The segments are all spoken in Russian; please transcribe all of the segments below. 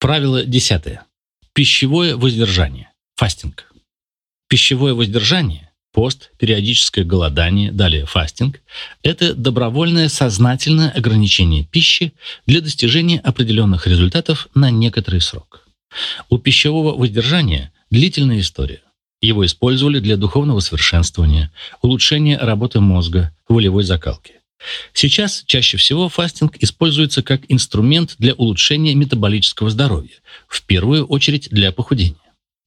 Правило десятое. Пищевое воздержание. Фастинг. Пищевое воздержание, пост, периодическое голодание, далее фастинг – это добровольное сознательное ограничение пищи для достижения определенных результатов на некоторый срок. У пищевого воздержания длительная история. Его использовали для духовного совершенствования, улучшения работы мозга, волевой закалки. Сейчас чаще всего фастинг используется как инструмент для улучшения метаболического здоровья, в первую очередь для похудения.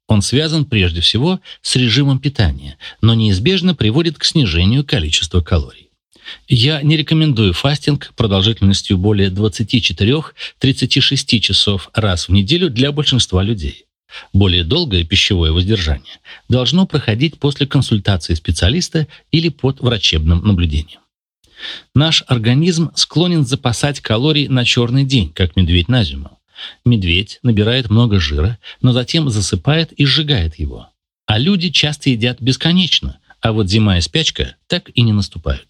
Он связан прежде всего с режимом питания, но неизбежно приводит к снижению количества калорий. Я не рекомендую фастинг продолжительностью более 24-36 часов раз в неделю для большинства людей. Более долгое пищевое воздержание должно проходить после консультации специалиста или под врачебным наблюдением. Наш организм склонен запасать калорий на черный день, как медведь на зиму. Медведь набирает много жира, но затем засыпает и сжигает его. А люди часто едят бесконечно, а вот зима и спячка так и не наступают.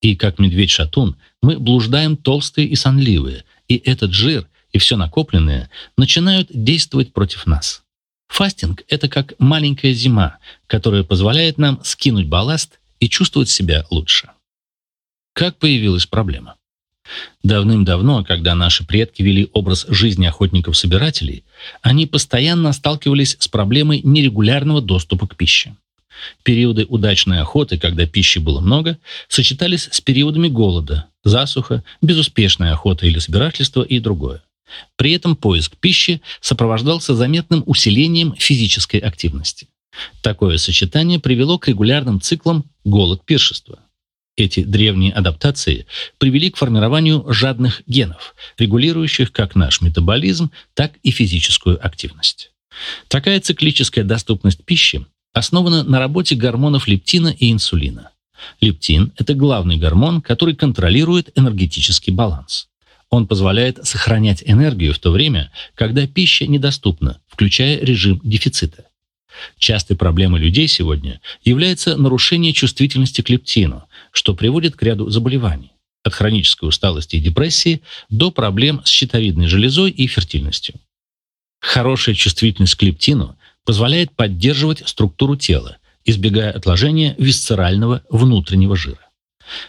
И как медведь-шатун мы блуждаем толстые и сонливые, и этот жир и все накопленное начинают действовать против нас. Фастинг – это как маленькая зима, которая позволяет нам скинуть балласт и чувствовать себя лучше. Как появилась проблема? Давным-давно, когда наши предки вели образ жизни охотников-собирателей, они постоянно сталкивались с проблемой нерегулярного доступа к пище. Периоды удачной охоты, когда пищи было много, сочетались с периодами голода, засуха, безуспешной охоты или собирательства и другое. При этом поиск пищи сопровождался заметным усилением физической активности. Такое сочетание привело к регулярным циклам голод-пиршества. Эти древние адаптации привели к формированию жадных генов, регулирующих как наш метаболизм, так и физическую активность. Такая циклическая доступность пищи основана на работе гормонов лептина и инсулина. Лептин – это главный гормон, который контролирует энергетический баланс. Он позволяет сохранять энергию в то время, когда пища недоступна, включая режим дефицита. Частой проблемой людей сегодня является нарушение чувствительности к лептину, что приводит к ряду заболеваний, от хронической усталости и депрессии до проблем с щитовидной железой и фертильностью. Хорошая чувствительность к лептину позволяет поддерживать структуру тела, избегая отложения висцерального внутреннего жира.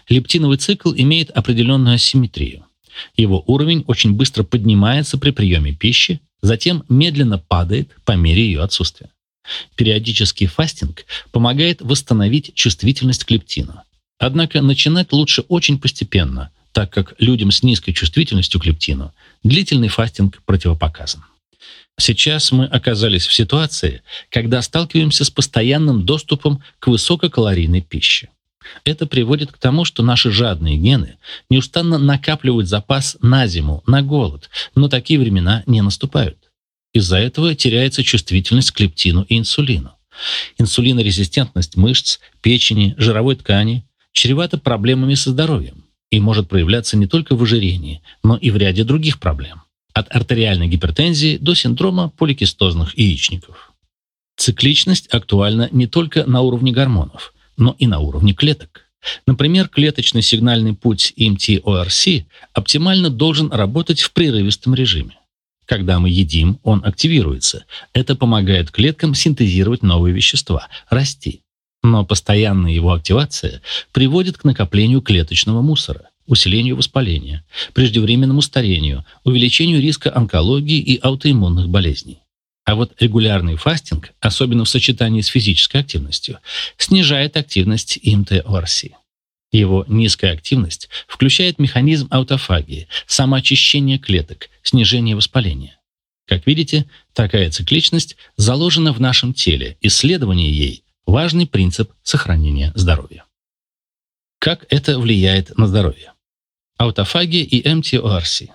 Лептиновый цикл имеет определенную асимметрию. Его уровень очень быстро поднимается при приеме пищи, затем медленно падает по мере ее отсутствия. Периодический фастинг помогает восстановить чувствительность к лептину. Однако начинать лучше очень постепенно, так как людям с низкой чувствительностью к лептину длительный фастинг противопоказан. Сейчас мы оказались в ситуации, когда сталкиваемся с постоянным доступом к высококалорийной пище. Это приводит к тому, что наши жадные гены неустанно накапливают запас на зиму, на голод, но такие времена не наступают. Из-за этого теряется чувствительность к лептину и инсулину. Инсулинорезистентность мышц, печени, жировой ткани чревата проблемами со здоровьем и может проявляться не только в ожирении, но и в ряде других проблем. От артериальной гипертензии до синдрома поликистозных яичников. Цикличность актуальна не только на уровне гормонов но и на уровне клеток. Например, клеточный сигнальный путь MTORC оптимально должен работать в прерывистом режиме. Когда мы едим, он активируется. Это помогает клеткам синтезировать новые вещества, расти. Но постоянная его активация приводит к накоплению клеточного мусора, усилению воспаления, преждевременному старению, увеличению риска онкологии и аутоиммунных болезней. А вот регулярный фастинг, особенно в сочетании с физической активностью, снижает активность ИМТ-ОРС. Его низкая активность включает механизм аутофагии, самоочищение клеток, снижение воспаления. Как видите, такая цикличность заложена в нашем теле. Исследование ей – важный принцип сохранения здоровья. Как это влияет на здоровье? Аутофагия и МТОРС –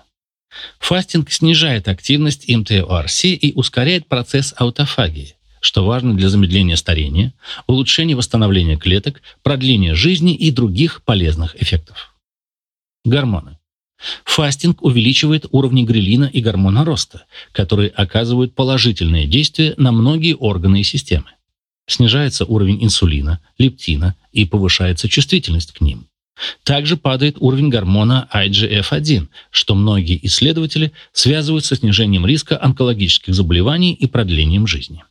Фастинг снижает активность МТОРС и ускоряет процесс аутофагии, что важно для замедления старения, улучшения восстановления клеток, продления жизни и других полезных эффектов. Гормоны. Фастинг увеличивает уровни грелина и гормона роста, которые оказывают положительное действие на многие органы и системы. Снижается уровень инсулина, лептина и повышается чувствительность к ним. Также падает уровень гормона IGF-1, что многие исследователи связывают со снижением риска онкологических заболеваний и продлением жизни.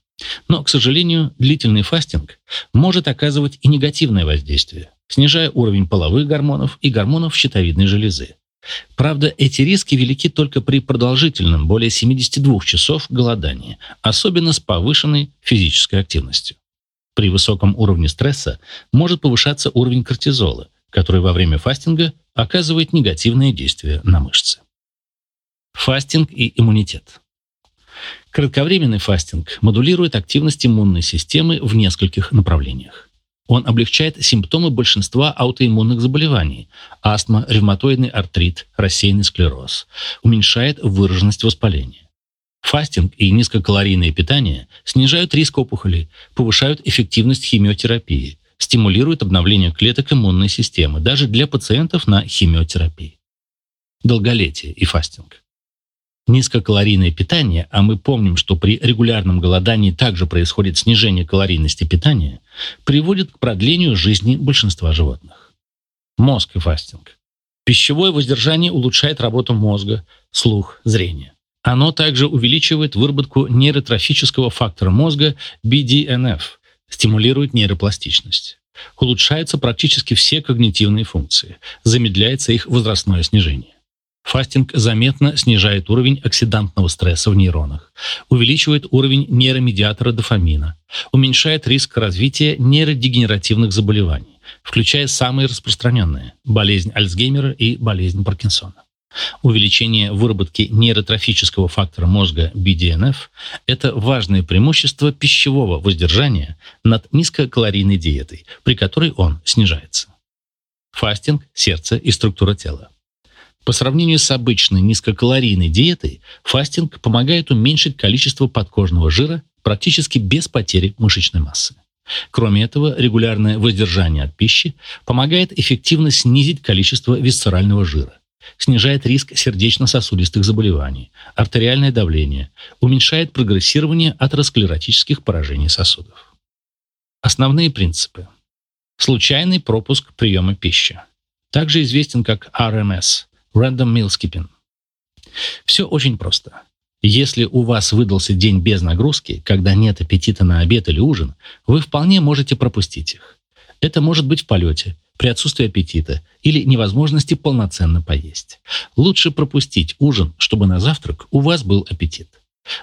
Но, к сожалению, длительный фастинг может оказывать и негативное воздействие, снижая уровень половых гормонов и гормонов щитовидной железы. Правда, эти риски велики только при продолжительном, более 72 часов голодании, особенно с повышенной физической активностью. При высоком уровне стресса может повышаться уровень кортизола, который во время фастинга оказывает негативное действие на мышцы. Фастинг и иммунитет. Кратковременный фастинг модулирует активность иммунной системы в нескольких направлениях. Он облегчает симптомы большинства аутоиммунных заболеваний – астма, ревматоидный артрит, рассеянный склероз, уменьшает выраженность воспаления. Фастинг и низкокалорийное питание снижают риск опухолей, повышают эффективность химиотерапии, стимулируют обновление клеток иммунной системы, даже для пациентов на химиотерапии. Долголетие и фастинг. Низкокалорийное питание, а мы помним, что при регулярном голодании также происходит снижение калорийности питания, приводит к продлению жизни большинства животных. Мозг и фастинг. Пищевое воздержание улучшает работу мозга, слух, зрение. Оно также увеличивает выработку нейротрофического фактора мозга BDNF, стимулирует нейропластичность. Улучшаются практически все когнитивные функции, замедляется их возрастное снижение. Фастинг заметно снижает уровень оксидантного стресса в нейронах, увеличивает уровень нейромедиатора дофамина, уменьшает риск развития нейродегенеративных заболеваний, включая самые распространенные – болезнь Альцгеймера и болезнь Паркинсона. Увеличение выработки нейротрофического фактора мозга BDNF – это важное преимущество пищевого воздержания над низкокалорийной диетой, при которой он снижается. Фастинг, сердце и структура тела. По сравнению с обычной низкокалорийной диетой, фастинг помогает уменьшить количество подкожного жира практически без потери мышечной массы. Кроме этого, регулярное воздержание от пищи помогает эффективно снизить количество висцерального жира, снижает риск сердечно-сосудистых заболеваний, артериальное давление, уменьшает прогрессирование атеросклеротических поражений сосудов. Основные принципы. Случайный пропуск приема пищи. Также известен как RMS Random Meal Skipping. Все очень просто. Если у вас выдался день без нагрузки, когда нет аппетита на обед или ужин, вы вполне можете пропустить их. Это может быть в полете, при отсутствии аппетита или невозможности полноценно поесть. Лучше пропустить ужин, чтобы на завтрак у вас был аппетит.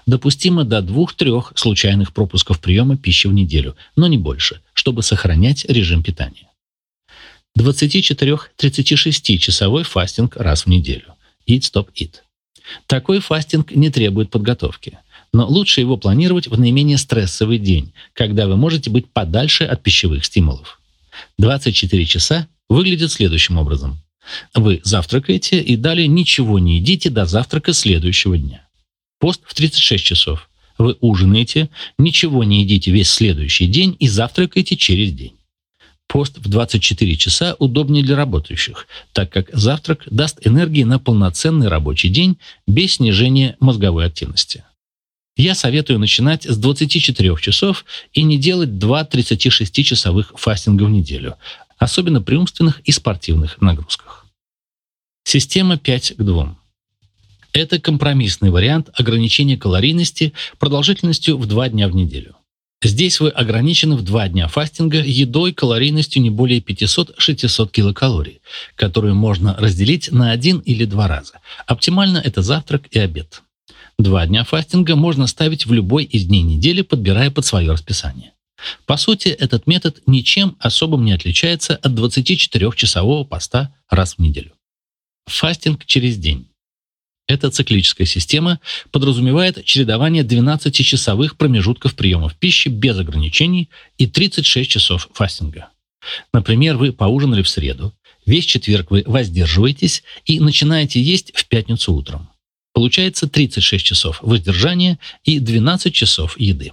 Допустимо до двух-трех случайных пропусков приема пищи в неделю, но не больше, чтобы сохранять режим питания. 24-36 часовой фастинг раз в неделю. Eat, stop, eat. Такой фастинг не требует подготовки, но лучше его планировать в наименее стрессовый день, когда вы можете быть подальше от пищевых стимулов. 24 часа выглядит следующим образом. Вы завтракаете и далее ничего не едите до завтрака следующего дня. Пост в 36 часов. Вы ужинаете, ничего не едите весь следующий день и завтракаете через день. Пост в 24 часа удобнее для работающих, так как завтрак даст энергии на полноценный рабочий день без снижения мозговой активности. Я советую начинать с 24 часов и не делать 2 36-часовых фастинга в неделю, особенно при умственных и спортивных нагрузках. Система 5 к 2. Это компромиссный вариант ограничения калорийности продолжительностью в 2 дня в неделю. Здесь вы ограничены в два дня фастинга едой калорийностью не более 500-600 килокалорий, которую можно разделить на один или два раза. Оптимально это завтрак и обед. Два дня фастинга можно ставить в любой из дней недели, подбирая под свое расписание. По сути, этот метод ничем особым не отличается от 24-часового поста раз в неделю. Фастинг через день. Эта циклическая система подразумевает чередование 12-часовых промежутков приемов пищи без ограничений и 36 часов фастинга. Например, вы поужинали в среду, весь четверг вы воздерживаетесь и начинаете есть в пятницу утром. Получается 36 часов воздержания и 12 часов еды.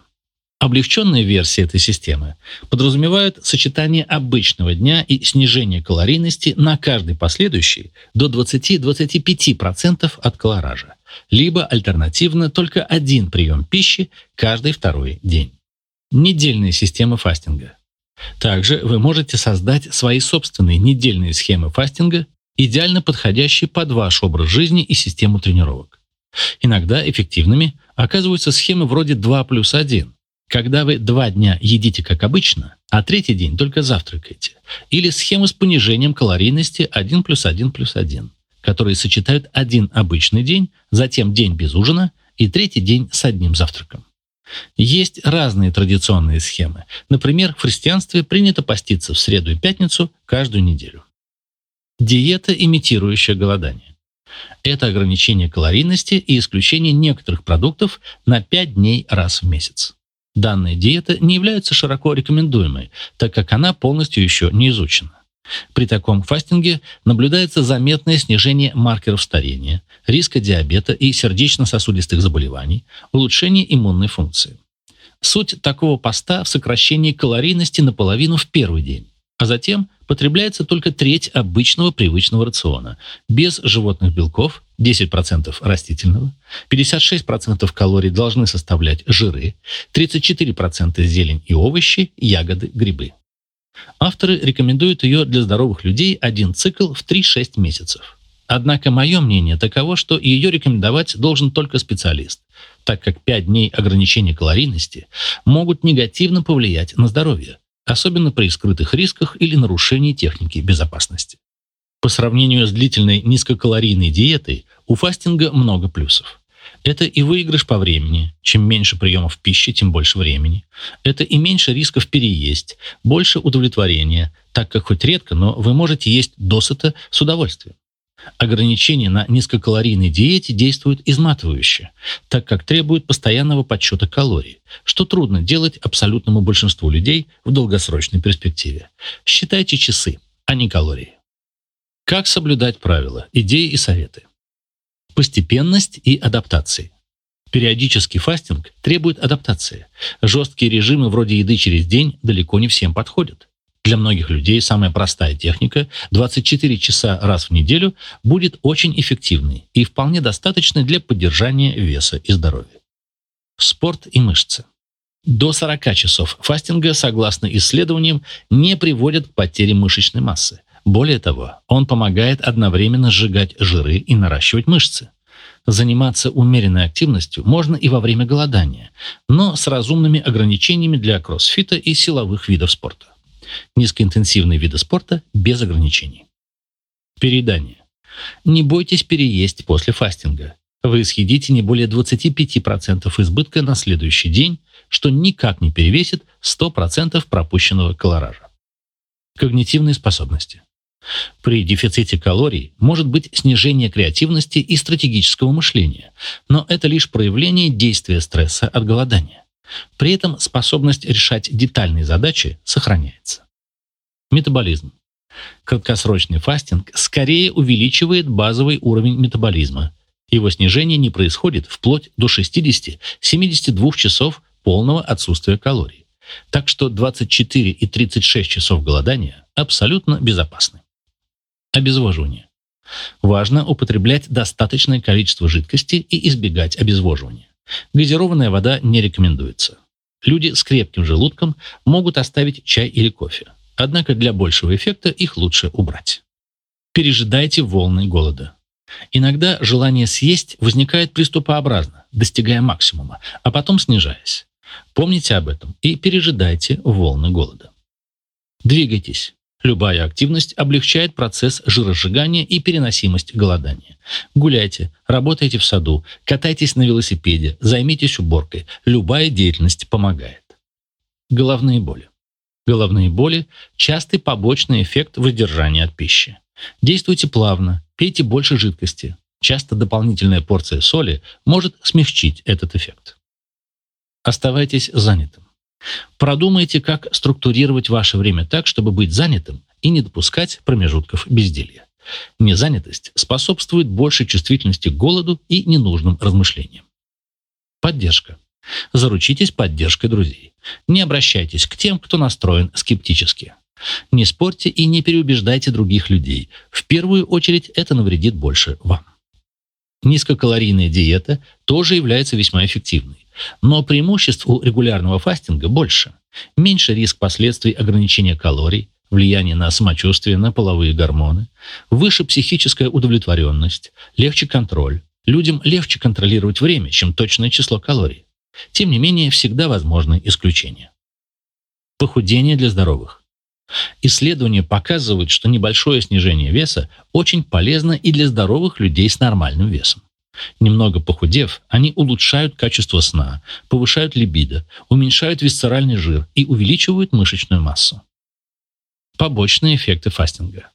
Облегченная версия этой системы подразумевает сочетание обычного дня и снижение калорийности на каждый последующий до 20-25% от колоража, либо альтернативно только один прием пищи каждый второй день. Недельная система фастинга. Также вы можете создать свои собственные недельные схемы фастинга, идеально подходящие под ваш образ жизни и систему тренировок. Иногда эффективными оказываются схемы вроде 2 плюс 1, когда вы два дня едите как обычно, а третий день только завтракаете. Или схемы с понижением калорийности 1 плюс 1 плюс 1, которые сочетают один обычный день, затем день без ужина и третий день с одним завтраком. Есть разные традиционные схемы. Например, в христианстве принято поститься в среду и пятницу каждую неделю. Диета, имитирующая голодание. Это ограничение калорийности и исключение некоторых продуктов на 5 дней раз в месяц. Данная диета не является широко рекомендуемой, так как она полностью еще не изучена. При таком фастинге наблюдается заметное снижение маркеров старения, риска диабета и сердечно-сосудистых заболеваний, улучшение иммунной функции. Суть такого поста в сокращении калорийности наполовину в первый день, а затем потребляется только треть обычного привычного рациона, без животных белков, 10% растительного, 56% калорий должны составлять жиры, 34% зелень и овощи, ягоды, грибы. Авторы рекомендуют ее для здоровых людей один цикл в 3-6 месяцев. Однако мое мнение таково, что ее рекомендовать должен только специалист, так как 5 дней ограничения калорийности могут негативно повлиять на здоровье, особенно при скрытых рисках или нарушении техники безопасности. По сравнению с длительной низкокалорийной диетой, у фастинга много плюсов. Это и выигрыш по времени. Чем меньше приемов пищи, тем больше времени. Это и меньше рисков переесть, больше удовлетворения, так как хоть редко, но вы можете есть досыта с удовольствием. Ограничения на низкокалорийной диете действуют изматывающе, так как требуют постоянного подсчета калорий, что трудно делать абсолютному большинству людей в долгосрочной перспективе. Считайте часы, а не калории. Как соблюдать правила, идеи и советы? Постепенность и адаптации. Периодический фастинг требует адаптации. Жесткие режимы вроде еды через день далеко не всем подходят. Для многих людей самая простая техника 24 часа раз в неделю будет очень эффективной и вполне достаточной для поддержания веса и здоровья. Спорт и мышцы. До 40 часов фастинга, согласно исследованиям, не приводят к потере мышечной массы. Более того, он помогает одновременно сжигать жиры и наращивать мышцы. Заниматься умеренной активностью можно и во время голодания, но с разумными ограничениями для кроссфита и силовых видов спорта. Низкоинтенсивные виды спорта без ограничений. Переедание. Не бойтесь переесть после фастинга. Вы съедите не более 25% избытка на следующий день, что никак не перевесит 100% пропущенного колоража. Когнитивные способности. При дефиците калорий может быть снижение креативности и стратегического мышления, но это лишь проявление действия стресса от голодания. При этом способность решать детальные задачи сохраняется. Метаболизм. Краткосрочный фастинг скорее увеличивает базовый уровень метаболизма. Его снижение не происходит вплоть до 60-72 часов полного отсутствия калорий. Так что 24 и 36 часов голодания абсолютно безопасны. Обезвоживание. Важно употреблять достаточное количество жидкости и избегать обезвоживания. Газированная вода не рекомендуется. Люди с крепким желудком могут оставить чай или кофе. Однако для большего эффекта их лучше убрать. Пережидайте волны голода. Иногда желание съесть возникает приступообразно, достигая максимума, а потом снижаясь. Помните об этом и пережидайте волны голода. Двигайтесь. Любая активность облегчает процесс жиросжигания и переносимость голодания. Гуляйте, работайте в саду, катайтесь на велосипеде, займитесь уборкой. Любая деятельность помогает. Головные боли. Головные боли – частый побочный эффект воздержания от пищи. Действуйте плавно, пейте больше жидкости. Часто дополнительная порция соли может смягчить этот эффект. Оставайтесь занятым. Продумайте, как структурировать ваше время так, чтобы быть занятым и не допускать промежутков безделья. Незанятость способствует большей чувствительности к голоду и ненужным размышлениям. Поддержка. Заручитесь поддержкой друзей. Не обращайтесь к тем, кто настроен скептически. Не спорьте и не переубеждайте других людей. В первую очередь это навредит больше вам. Низкокалорийная диета тоже является весьма эффективной Но преимуществ у регулярного фастинга больше. Меньше риск последствий ограничения калорий, влияние на самочувствие, на половые гормоны, выше психическая удовлетворенность, легче контроль. Людям легче контролировать время, чем точное число калорий. Тем не менее, всегда возможны исключения. Похудение для здоровых. Исследования показывают, что небольшое снижение веса очень полезно и для здоровых людей с нормальным весом. Немного похудев, они улучшают качество сна, повышают либидо, уменьшают висцеральный жир и увеличивают мышечную массу. Побочные эффекты фастинга.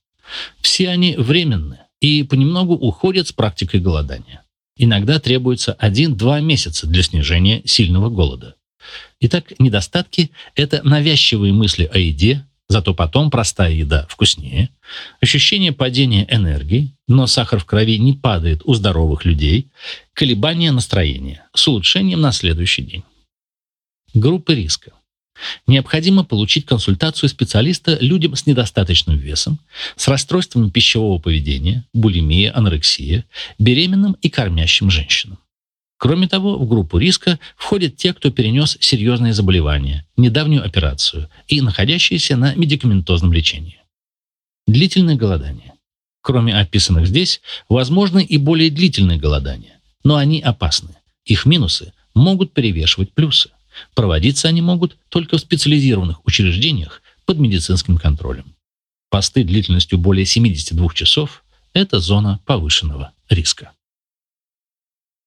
Все они временны и понемногу уходят с практикой голодания. Иногда требуется 1-2 месяца для снижения сильного голода. Итак, недостатки – это навязчивые мысли о еде, Зато потом простая еда вкуснее, ощущение падения энергии, но сахар в крови не падает у здоровых людей, колебания настроения с улучшением на следующий день. Группы риска. Необходимо получить консультацию специалиста людям с недостаточным весом, с расстройствами пищевого поведения, булимия, анорексия, беременным и кормящим женщинам. Кроме того, в группу риска входят те, кто перенес серьезные заболевания, недавнюю операцию и находящиеся на медикаментозном лечении. Длительное голодание. Кроме описанных здесь, возможны и более длительные голодания, но они опасны. Их минусы могут перевешивать плюсы. Проводиться они могут только в специализированных учреждениях под медицинским контролем. Посты длительностью более 72 часов – это зона повышенного риска.